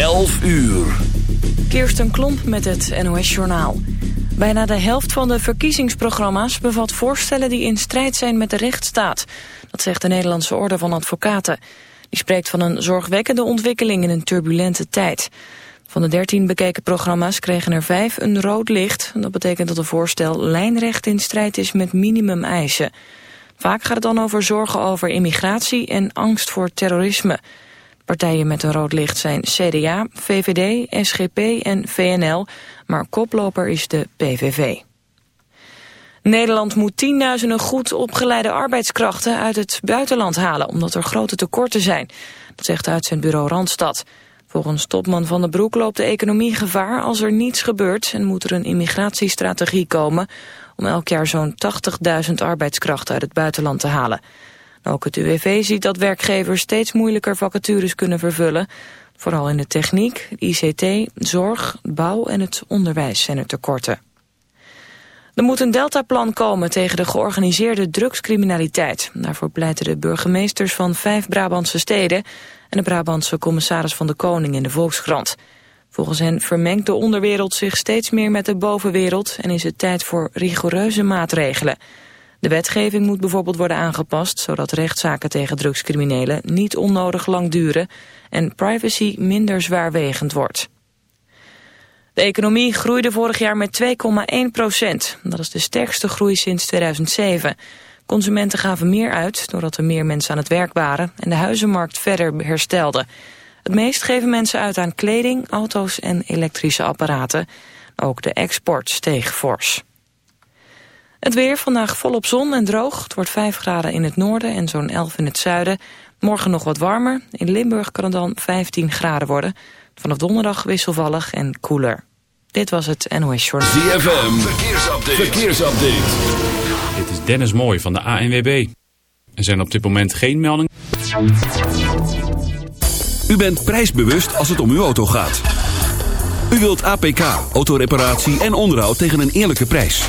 11 uur. Kirsten Klomp met het NOS-journaal. Bijna de helft van de verkiezingsprogramma's bevat voorstellen die in strijd zijn met de rechtsstaat. Dat zegt de Nederlandse Orde van Advocaten. Die spreekt van een zorgwekkende ontwikkeling in een turbulente tijd. Van de dertien bekeken programma's kregen er vijf een rood licht. Dat betekent dat een voorstel lijnrecht in strijd is met minimumeisen. Vaak gaat het dan over zorgen over immigratie en angst voor terrorisme. Partijen met een rood licht zijn CDA, VVD, SGP en VNL, maar koploper is de PVV. Nederland moet tienduizenden goed opgeleide arbeidskrachten uit het buitenland halen, omdat er grote tekorten zijn. Dat zegt uitzendbureau Randstad. Volgens topman Van den Broek loopt de economie gevaar als er niets gebeurt en moet er een immigratiestrategie komen om elk jaar zo'n 80.000 arbeidskrachten uit het buitenland te halen. Ook het UWV ziet dat werkgevers steeds moeilijker vacatures kunnen vervullen. Vooral in de techniek, ICT, zorg, bouw en het onderwijs zijn er tekorten. Er moet een deltaplan komen tegen de georganiseerde drugscriminaliteit. Daarvoor pleiten de burgemeesters van vijf Brabantse steden... en de Brabantse commissaris van de Koning in de Volkskrant. Volgens hen vermengt de onderwereld zich steeds meer met de bovenwereld... en is het tijd voor rigoureuze maatregelen... De wetgeving moet bijvoorbeeld worden aangepast... zodat rechtszaken tegen drugscriminelen niet onnodig lang duren... en privacy minder zwaarwegend wordt. De economie groeide vorig jaar met 2,1 procent. Dat is de sterkste groei sinds 2007. Consumenten gaven meer uit doordat er meer mensen aan het werk waren... en de huizenmarkt verder herstelde. Het meest geven mensen uit aan kleding, auto's en elektrische apparaten. Ook de export steeg fors. Het weer vandaag volop zon en droog. Het wordt 5 graden in het noorden en zo'n 11 in het zuiden. Morgen nog wat warmer. In Limburg kan het dan 15 graden worden. Vanaf donderdag wisselvallig en koeler. Dit was het NOS Short. ZFM, verkeersupdate. verkeersupdate. Dit is Dennis Mooi van de ANWB. Er zijn op dit moment geen meldingen. U bent prijsbewust als het om uw auto gaat. U wilt APK, autoreparatie en onderhoud tegen een eerlijke prijs.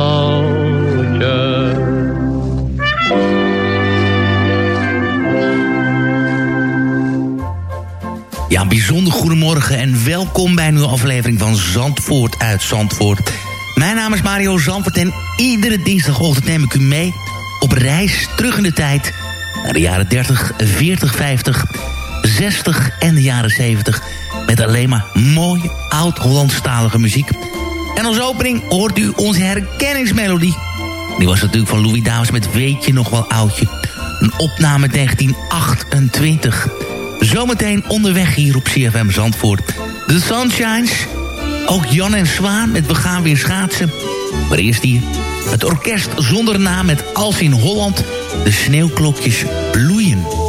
Ja, bijzonder goedemorgen en welkom bij een nieuwe aflevering van Zandvoort uit Zandvoort. Mijn naam is Mario Zandvoort en iedere dinsdagochtend neem ik u mee op reis terug in de tijd... naar de jaren 30, 40, 50, 60 en de jaren 70... met alleen maar mooie oud-Hollandstalige muziek. En als opening hoort u onze herkenningsmelodie. Die was natuurlijk van Louis Davis met Weet je nog wel oudje... Een opname 1928. Zometeen onderweg hier op CFM Zandvoort. The Sunshines. Ook Jan en Zwaan met We gaan weer schaatsen. Maar eerst hier. Het orkest zonder naam met Als in Holland. De sneeuwklokjes bloeien.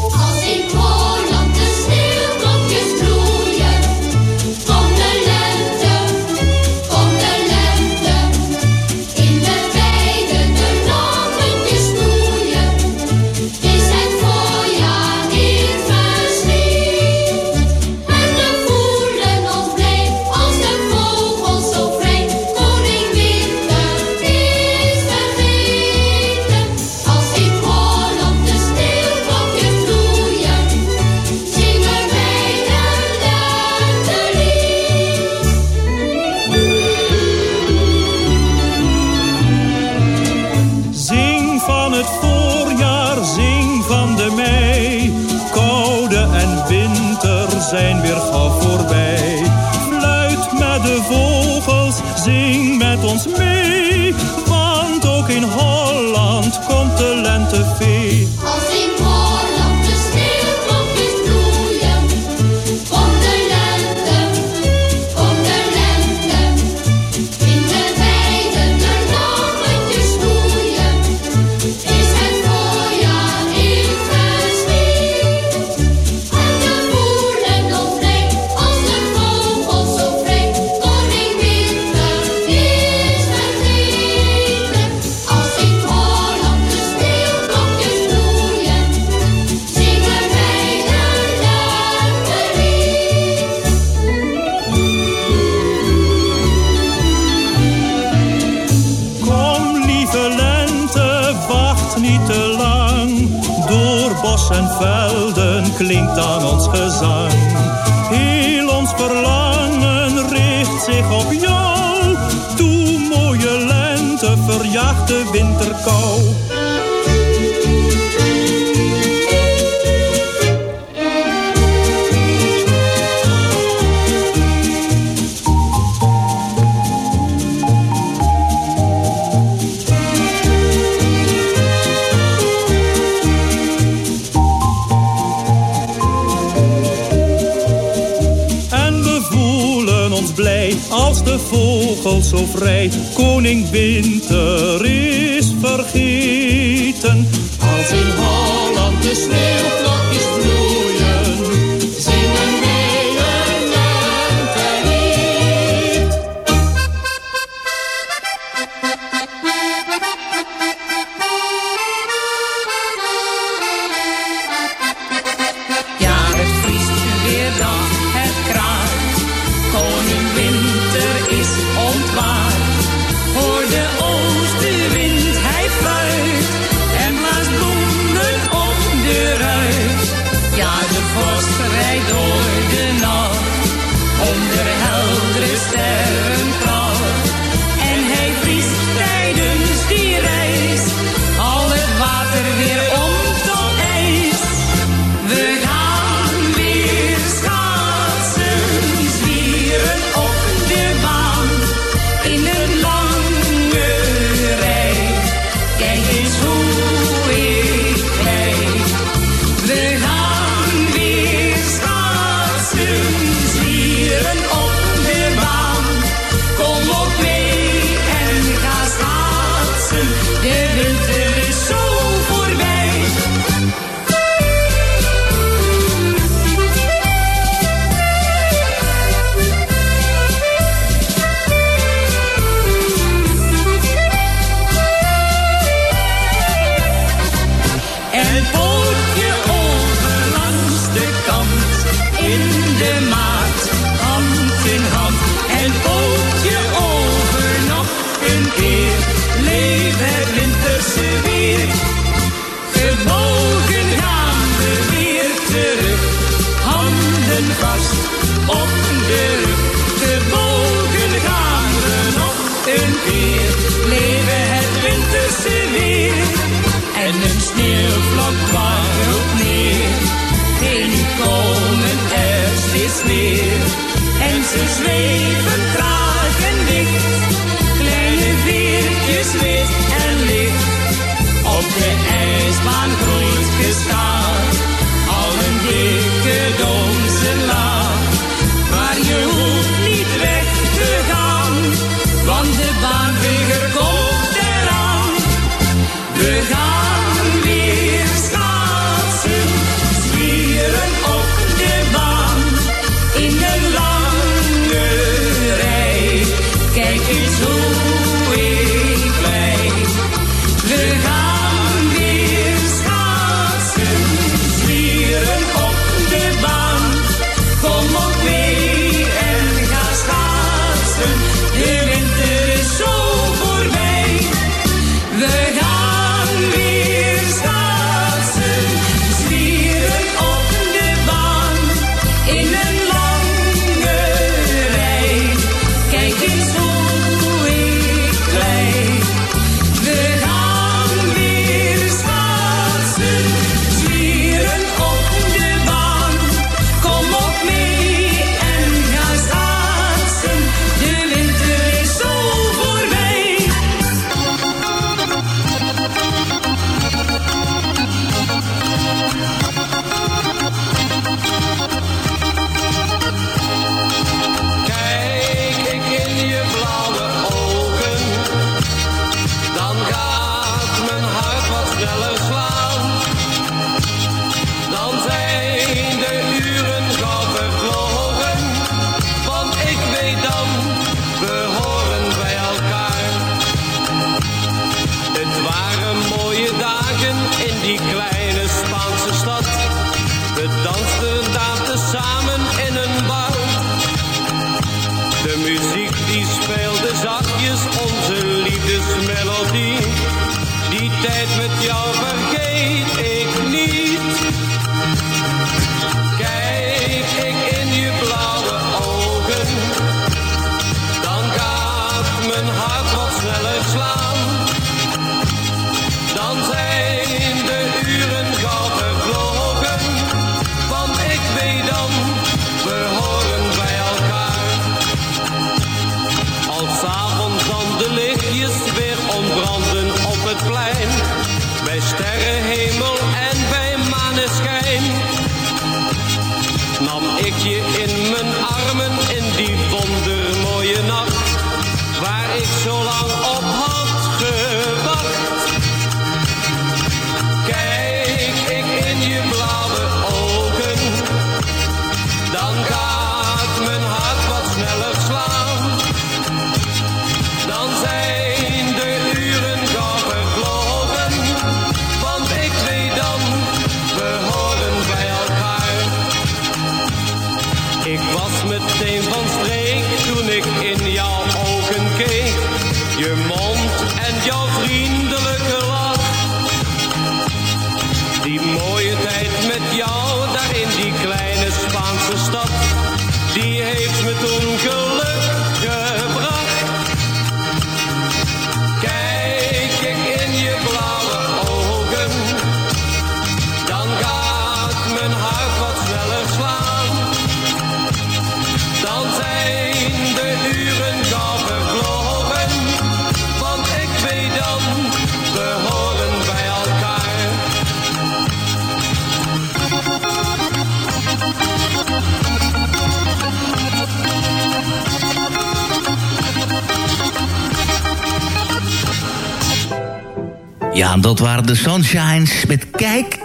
Ja, dat waren de Sunshines met Kijk,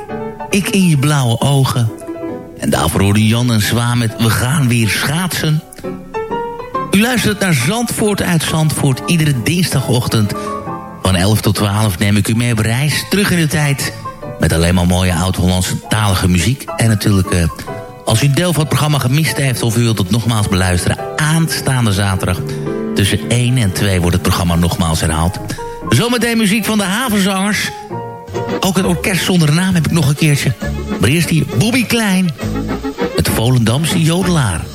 ik in je blauwe ogen. En daarvoor hoorde Jan en Zwaan met We gaan weer schaatsen. U luistert naar Zandvoort uit Zandvoort. Iedere dinsdagochtend van 11 tot 12 neem ik u mee op reis terug in de tijd. Met alleen maar mooie oud-Hollandse talige muziek. En natuurlijk, eh, als u deel van het programma gemist heeft... of u wilt het nogmaals beluisteren, aanstaande zaterdag... tussen 1 en 2 wordt het programma nogmaals herhaald. Zometeen muziek van de havenzangers. Ook het orkest zonder naam heb ik nog een keertje. Maar eerst hier Bobby Klein. Het Volendamse jodelaar.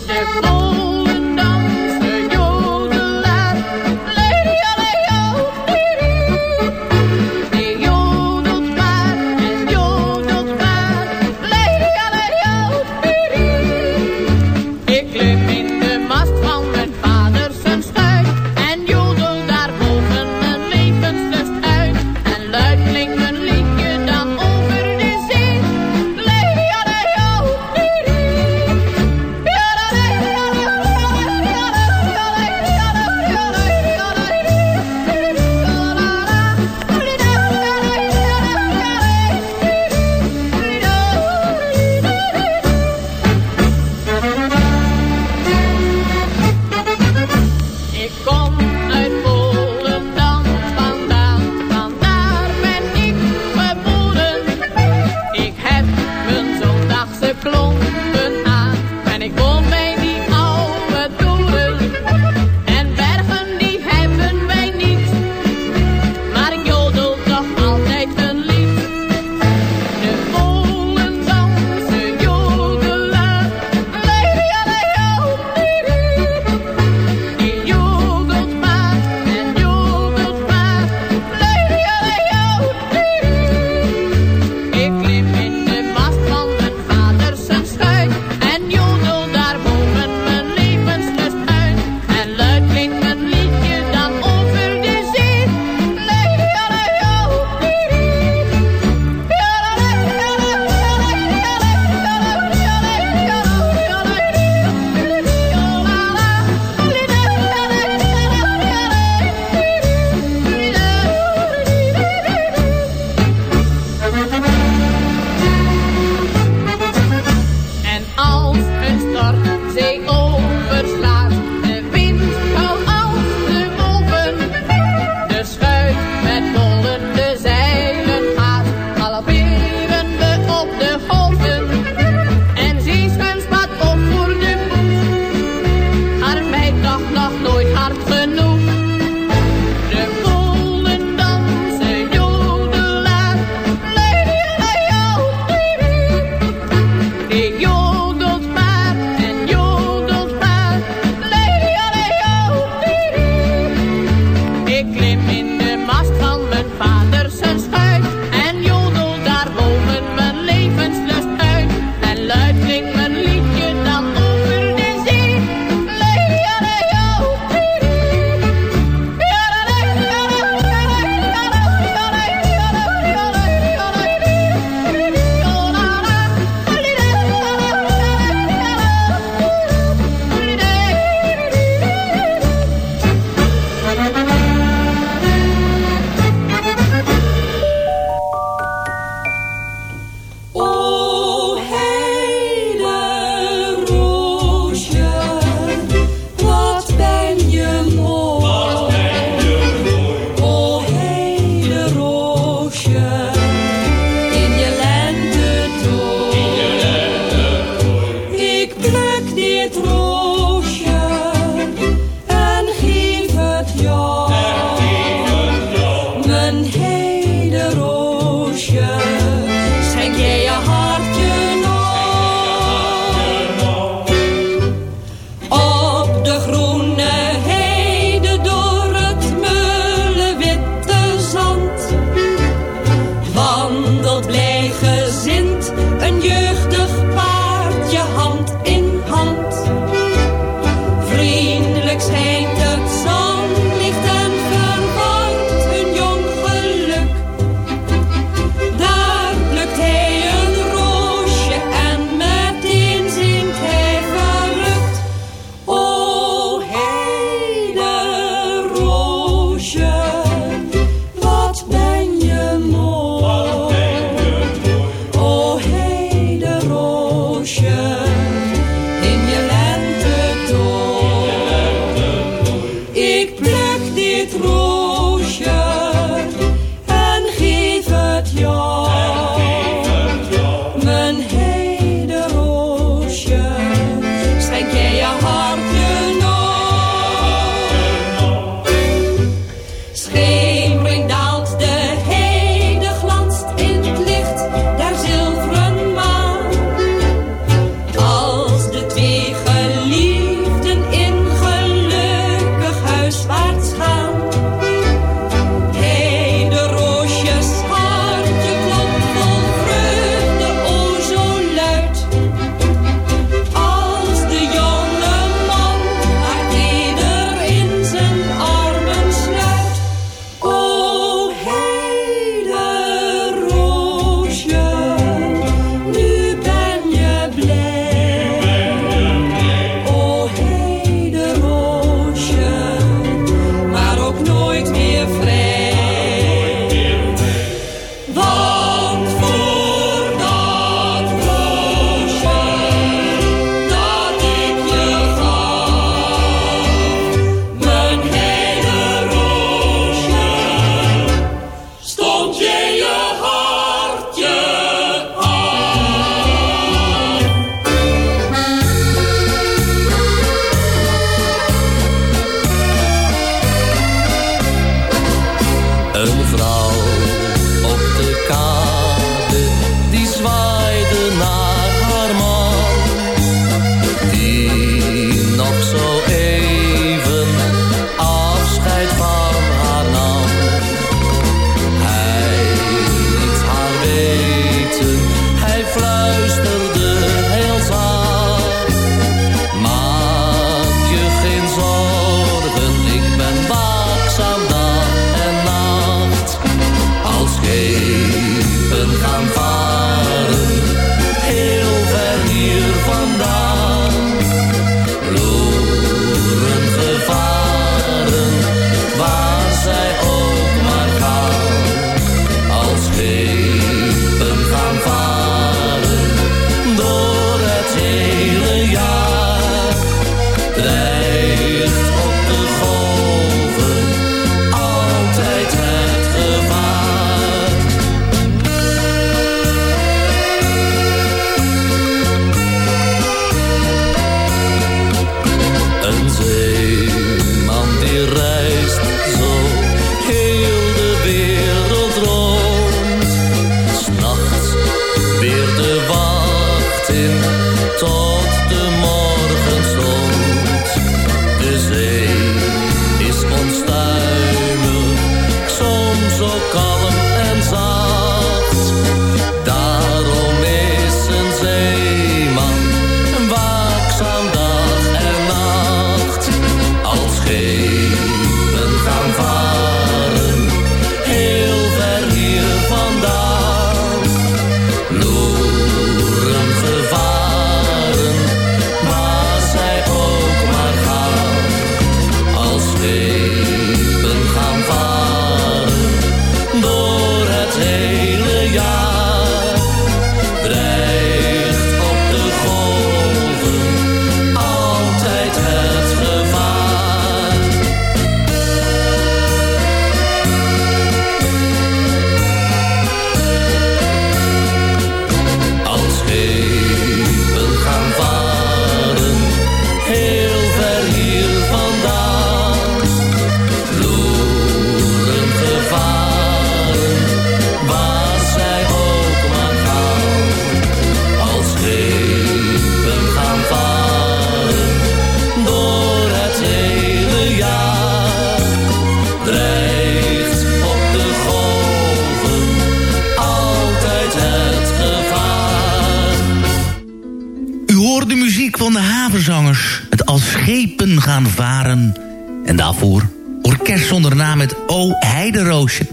En daarvoor orkest zonder naam met O Heideroosje.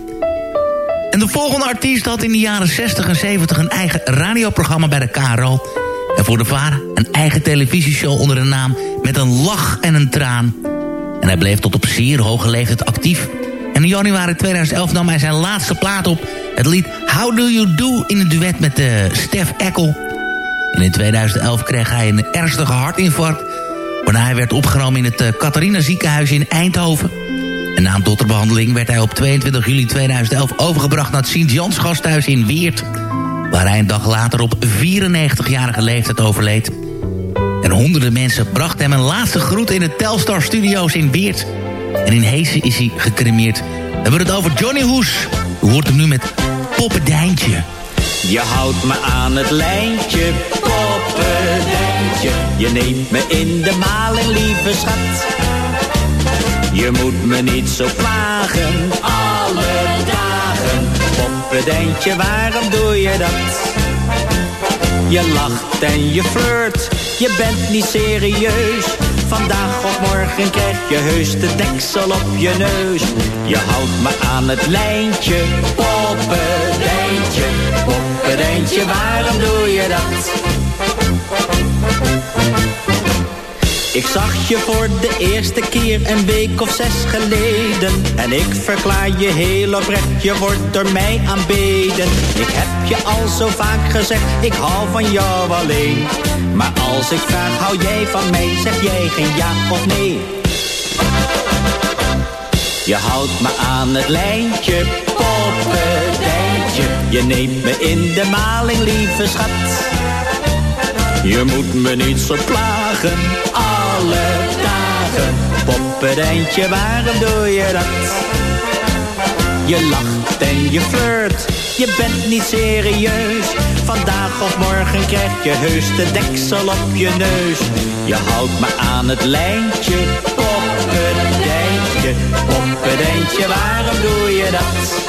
En de volgende artiest had in de jaren 60 en 70 een eigen radioprogramma bij de KRO. En voor de VARA een eigen televisieshow onder de naam Met een lach en een traan. En hij bleef tot op zeer hoge leeftijd actief. En in januari 2011 nam hij zijn laatste plaat op. Het lied How Do You Do in een duet met uh, Stef Eckel. En in 2011 kreeg hij een ernstige hartinfarct... waarna hij werd opgenomen in het uh, Catharina ziekenhuis in Eindhoven. En na een dotterbehandeling werd hij op 22 juli 2011 overgebracht... naar het Sint-Jans gasthuis in Weert... waar hij een dag later op 94-jarige leeftijd overleed. En honderden mensen brachten hem een laatste groet in de Telstar Studios in Weert. En in Heesen is hij gecremeerd. We hebben het over Johnny Hoes. U hoort hem nu met Poppendijntje. Je houdt me aan het lijntje, Je neemt me in de maling, lieve schat. Je moet me niet zo plagen, alle dagen. Poppendijntje, waarom doe je dat? Je lacht en je flirt, je bent niet serieus. Vandaag of morgen krijg je heus de deksel op je neus. Je houdt me aan het lijntje, poppendijntje. Poppendijntje, waarom doe je dat? Ik zag je voor de eerste keer een week of zes geleden. En ik verklaar je heel oprecht, je wordt door mij aanbeden. Ik heb je al zo vaak gezegd, ik hou van jou alleen. Maar als ik vraag, hou jij van mij, zeg jij geen ja of nee. Je houdt me aan het lijntje, poppendijntje. Je neemt me in de maling, lieve schat. Je moet me niet zo plagen, alle dagen. Poppendijntje, waarom doe je dat? Je lacht en je flirt, je bent niet serieus. Vandaag of morgen krijg je heus de deksel op je neus. Je houdt me aan het lijntje, poppendijntje. Poppendijntje, waarom doe je dat?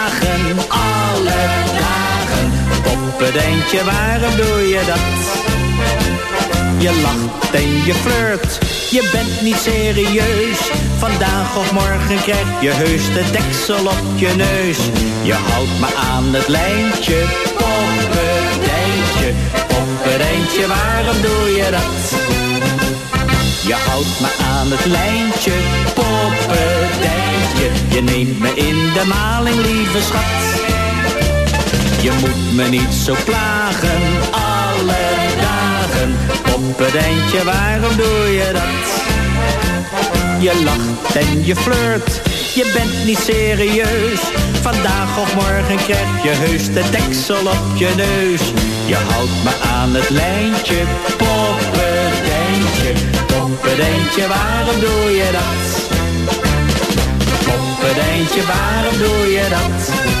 plagen, alle dagen. Poppendijntje, waarom doe je dat? Je lacht en je flirt, je bent niet serieus. Vandaag of morgen krijg je heus de deksel op je neus. Je houdt me aan het lijntje, poppendijntje. Poppendijntje, waarom doe je dat? Je houdt me aan het lijntje, poppetijntje. Je neemt me in de maling, lieve schat. Je moet me niet zo plagen, alle dagen. Poppetijntje, waarom doe je dat? Je lacht en je flirt, je bent niet serieus. Vandaag of morgen krijg je heus de deksel op je neus. Je houdt me aan het lijntje, poppen Pompedijntje, waarom doe je dat? Pompedijntje, waarom doe je dat?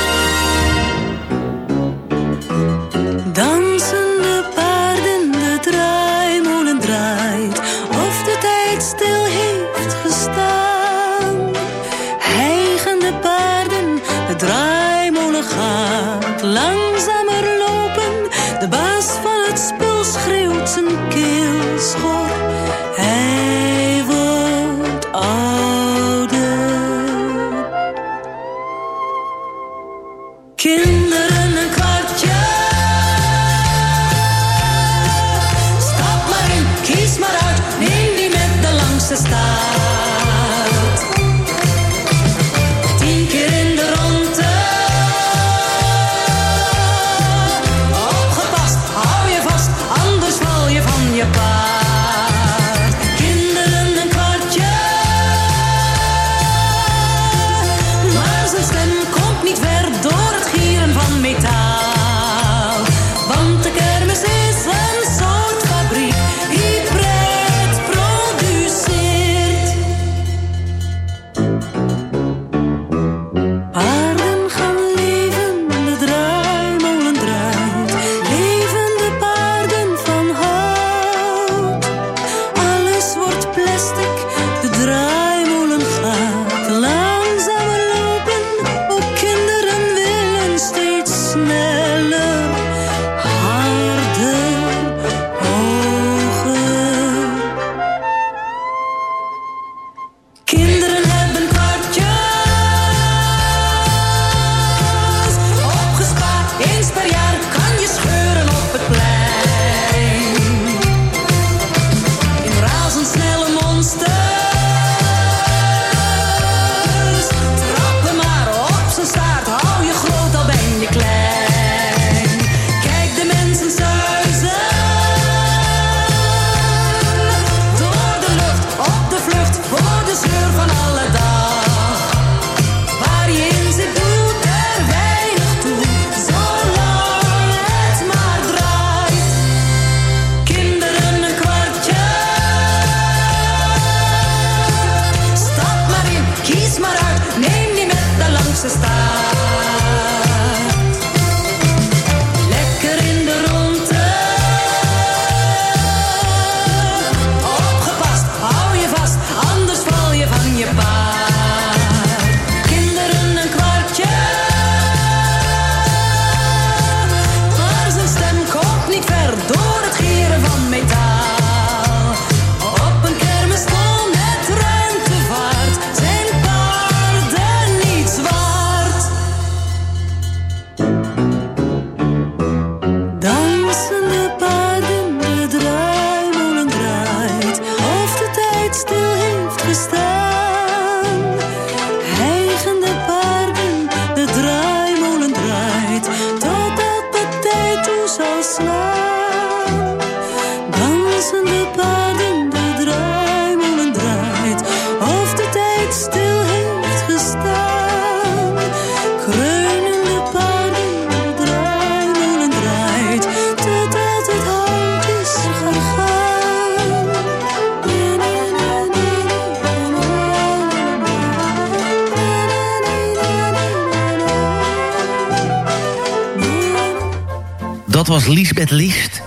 Lisbeth List.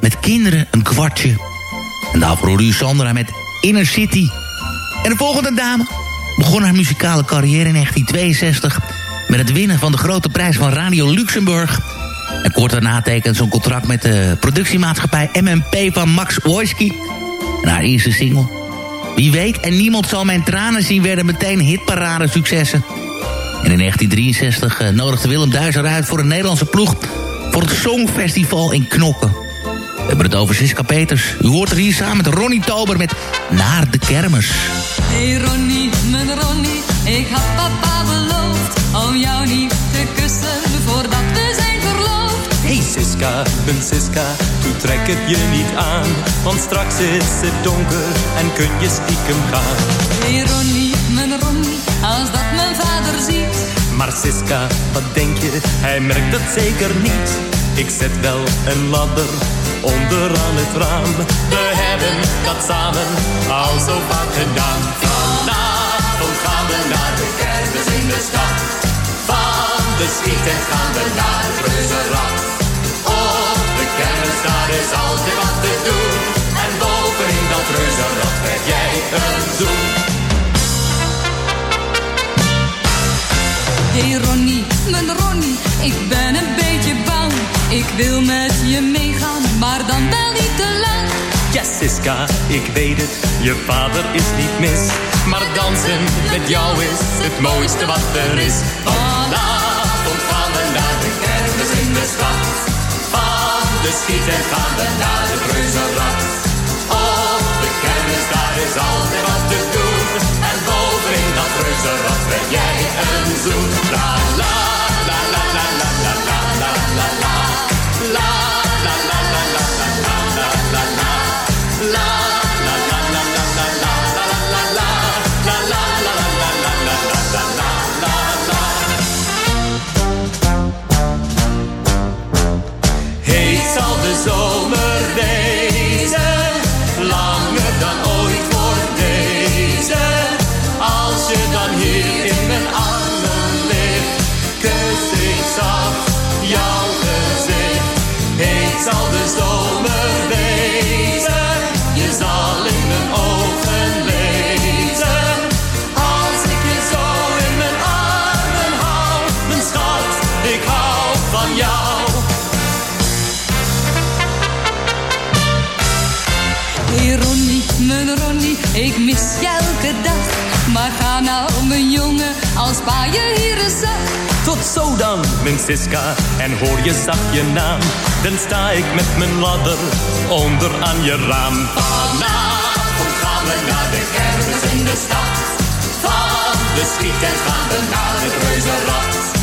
Met kinderen een kwartje. En daarvoor hoorde u Sandra met Inner City. En de volgende dame begon haar muzikale carrière in 1962... met het winnen van de grote prijs van Radio Luxemburg. En kort daarna tekende ze een contract met de productiemaatschappij MMP van Max Wojski. En haar eerste single... Wie weet en niemand zal mijn tranen zien... werden meteen hitparade successen. En in 1963 eh, nodigde Willem Duizer uit voor een Nederlandse ploeg... voor het Songfestival in Knokken. We hebben het over Siska Peters. U hoort er hier samen met Ronnie Tober met Naar de Kermis. Hey Ronnie, mijn Ronnie, ik had papa beloofd om jou niet te kussen voordat we zijn verloofd. Hey Siska, mijn Siska, doe trek het je niet aan. Want straks is het donker en kun je stiekem gaan. Hey Ronnie, Maar Siska, wat denk je, hij merkt het zeker niet. Ik zet wel een ladder onderaan het raam. We hebben dat samen al zo vaak gedaan. Vanavond gaan we naar de kermis in de stad. Van de schieten gaan we naar het reuzenrad. Op de kermis daar is altijd wat te doen. En bovenin dat reuzenrad ik ben een beetje bang. Ik wil met je meegaan, maar dan wel niet te lang. Ja, Siska, ik weet het, je vader is niet mis. Maar dansen met jou is het mooiste wat er is. Vanavond gaan we naar de kermis in de stad. Van de schieten gaan we naar de reuzenrad. Op de kermis, daar is altijd wat te doen. En bovenin dat reuzenrad krijg jij een zoen. La la la la Je elke dag. Maar ga nou, mijn jongen, als pa je hier eens zag. Tot zo dan, mijn Siska, en hoor je zacht je naam. Dan sta ik met mijn ladder onder aan je raam. Vanavond gaan we naar de kermis in de stad. Van de schiet en gaan we naar het reuzenrad.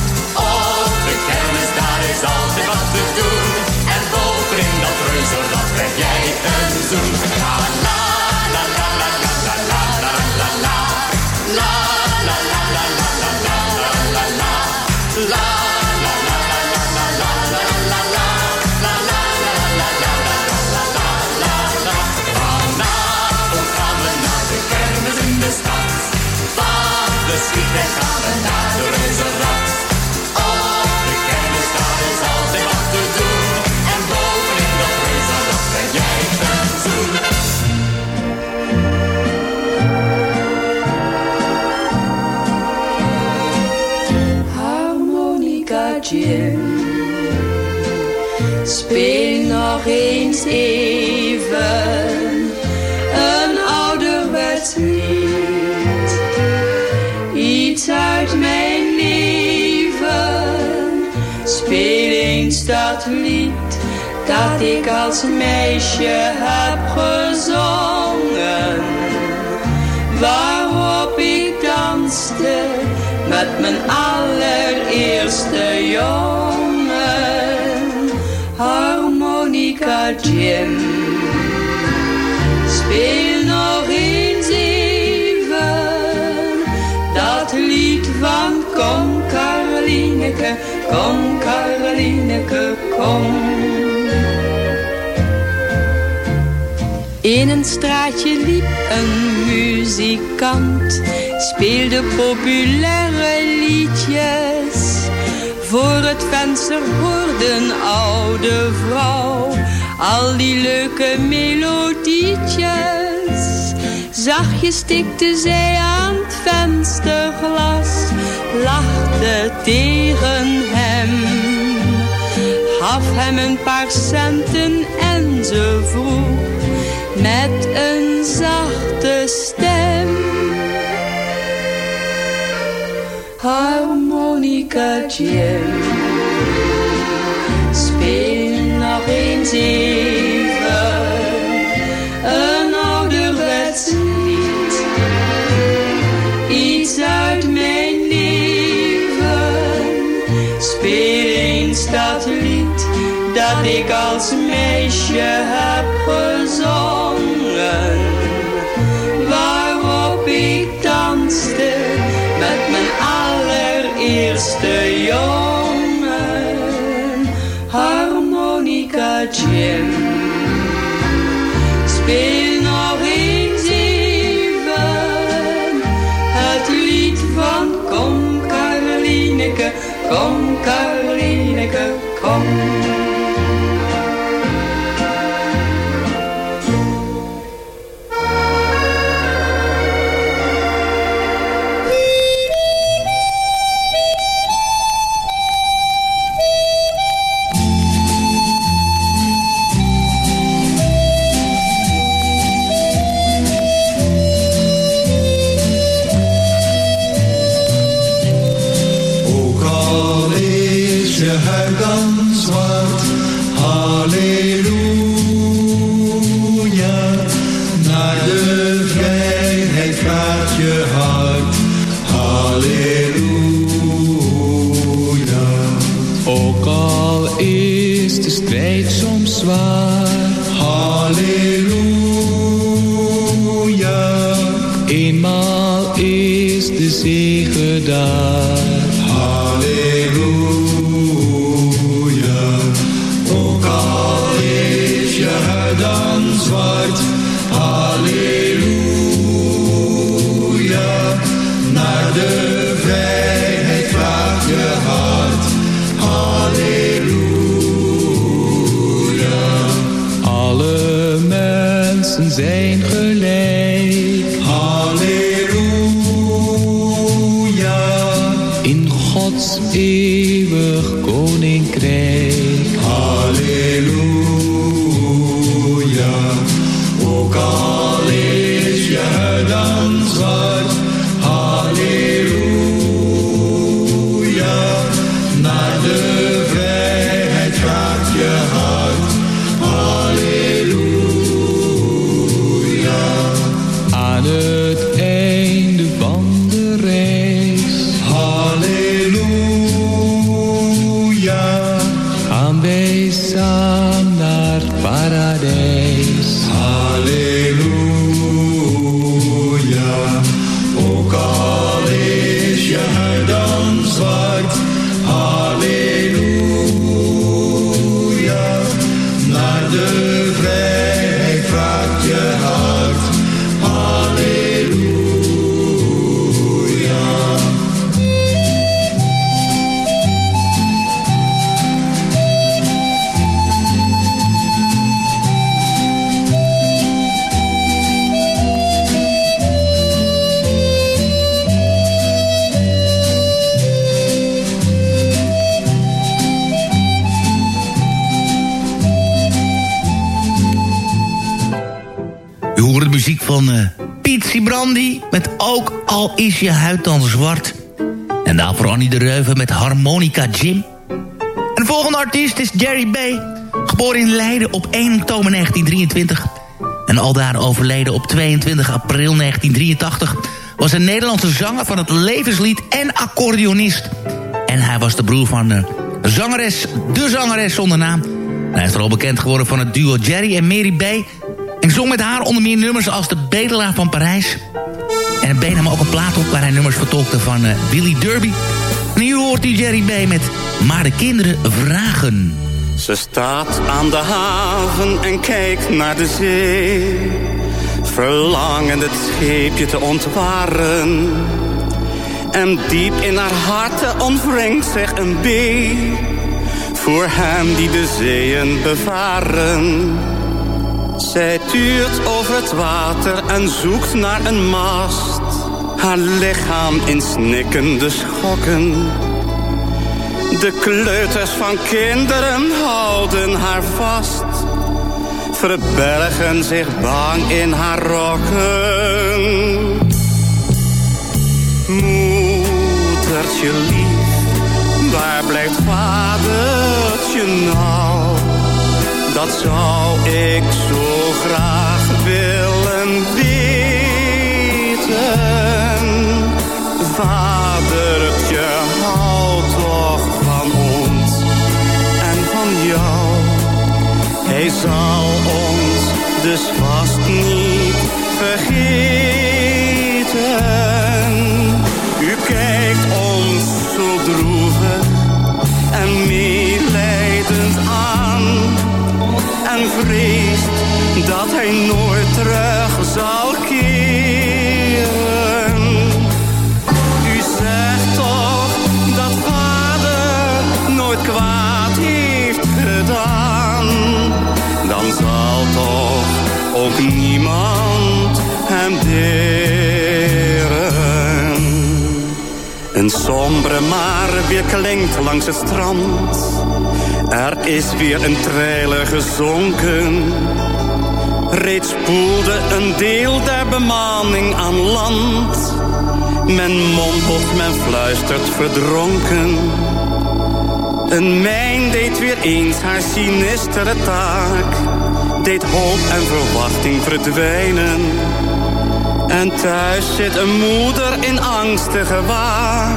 Even een ouderwets lied. Iets uit mijn leven. Speel eens dat lied dat ik als meisje heb gezongen. Waarop ik danste met mijn allereerste jongen. Jim. Speel nog eens even dat lied van Kom Carolineke, kom Carolineke, kom. In een straatje liep een muzikant, speelde populaire liedjes. Voor het venster hoorde een oude vrouw al die leuke melodietjes. Zachtjes tikte zij aan het vensterglas, lachte tegen hem. Gaf hem een paar centen en ze vroeg met een zachte stem. Harmonica Jim, speel nog eens even een ouderwets lied. Iets uit mijn leven, speel eens dat lied dat ik als meisje heb gezongen. Waarop ik danste met mijn allereerste jongen. Kom Karineke, de strijd soms zwaar. Halleluja. Eenmaal is de zege daar. Hoorde de muziek van uh, Piet Brandy met Ook al is je huid dan zwart. En daarvoor Annie de Reuven met Harmonica Jim. En de volgende artiest is Jerry B. Geboren in Leiden op 1 oktober 1923. En aldaar overleden op 22 april 1983... was een Nederlandse zanger van het levenslied en accordeonist. En hij was de broer van uh, zangeres, de zangeres zonder naam... Hij is vooral bekend geworden van het duo Jerry en Mary B. En zong met haar onder meer nummers als De Bedelaar van Parijs. En B nam ook een plaat op waar hij nummers vertolkte van Billy Derby. En hier hoort hij Jerry B. met Maar de kinderen vragen. Ze staat aan de haven en kijkt naar de zee. Verlangend het scheepje te ontwaren. En diep in haar hart ontwringt zich een bee voor hem die de zeeën bevaren. Zij tuurt over het water en zoekt naar een mast. Haar lichaam in snikkende schokken. De kleuters van kinderen houden haar vast. Verbergen zich bang in haar rokken. Moedertje lief, waar blijft vadertje nou? Dat zou ik zo graag willen weten. Langs het strand. Er is weer een trailer gezonken. Reeds spoelde een deel der bemanning aan land. Men mompelt, men fluistert verdronken. Een mijn deed weer eens haar sinistere taak. Deed hoop en verwachting verdwijnen. En thuis zit een moeder in angstige waak.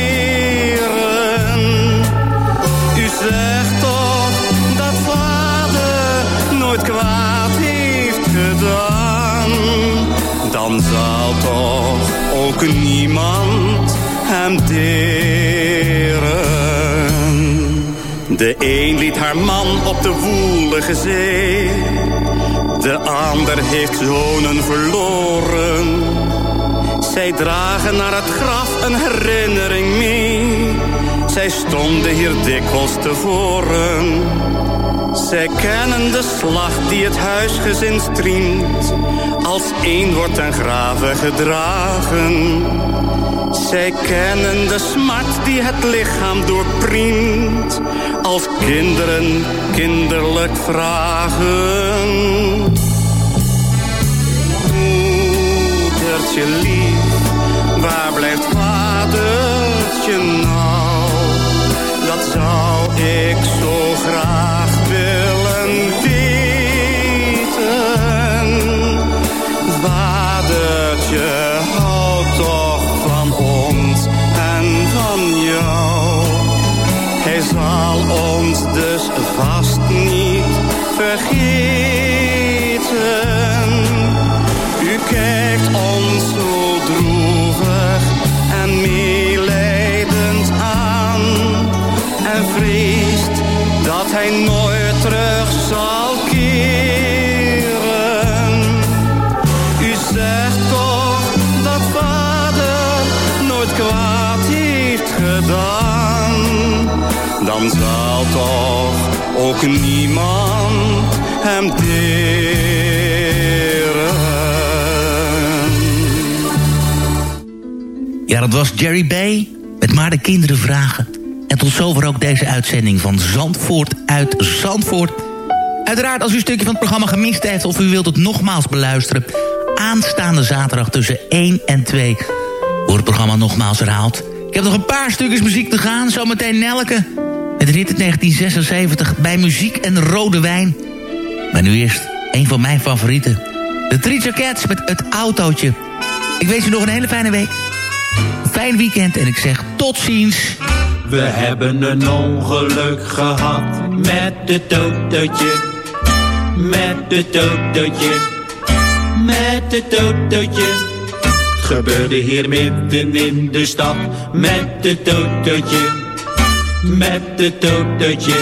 Toch ook niemand hem deren. De een liet haar man op de woelige zee. De ander heeft zonen verloren. Zij dragen naar het graf een herinnering mee. Zij stonden hier dikwijls tevoren. Zij kennen de slag die het huisgezin striemt. Als één wordt ten graven gedragen. Zij kennen de smart die het lichaam doorpriemt. Als kinderen kinderlijk vragen. Moedertje lief, waar blijft vadertje nou? Dat zou ik zo graag willen weten. Vadertje, hou toch van ons en van jou. Hij zal ons dus vast niet vergeten. U kijkt ons zo hij nooit terug zal keren. U zegt toch dat vader nooit kwaad heeft gedaan. Dan zal toch ook niemand hem deren. Ja, dat was Jerry Bay met Maar de Kinderen Vragen. Tot zover ook deze uitzending van Zandvoort uit Zandvoort. Uiteraard, als u een stukje van het programma gemist heeft... of u wilt het nogmaals beluisteren... aanstaande zaterdag tussen 1 en 2 wordt het programma nogmaals herhaald. Ik heb nog een paar stukjes muziek te gaan. Zometeen Nelke met hit uit 1976 bij Muziek en Rode Wijn. Maar nu eerst een van mijn favorieten. De Three Cats met Het Autootje. Ik wens u nog een hele fijne week. Een fijn weekend en ik zeg tot ziens. We hebben een ongeluk gehad met het autootje. Met het autootje. Met het autootje. Het gebeurde hier midden in de stad. Met het autootje. Met het autootje.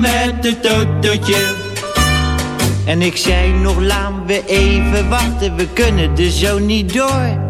Met het autootje. En ik zei nog, laten we even wachten, we kunnen er zo niet door.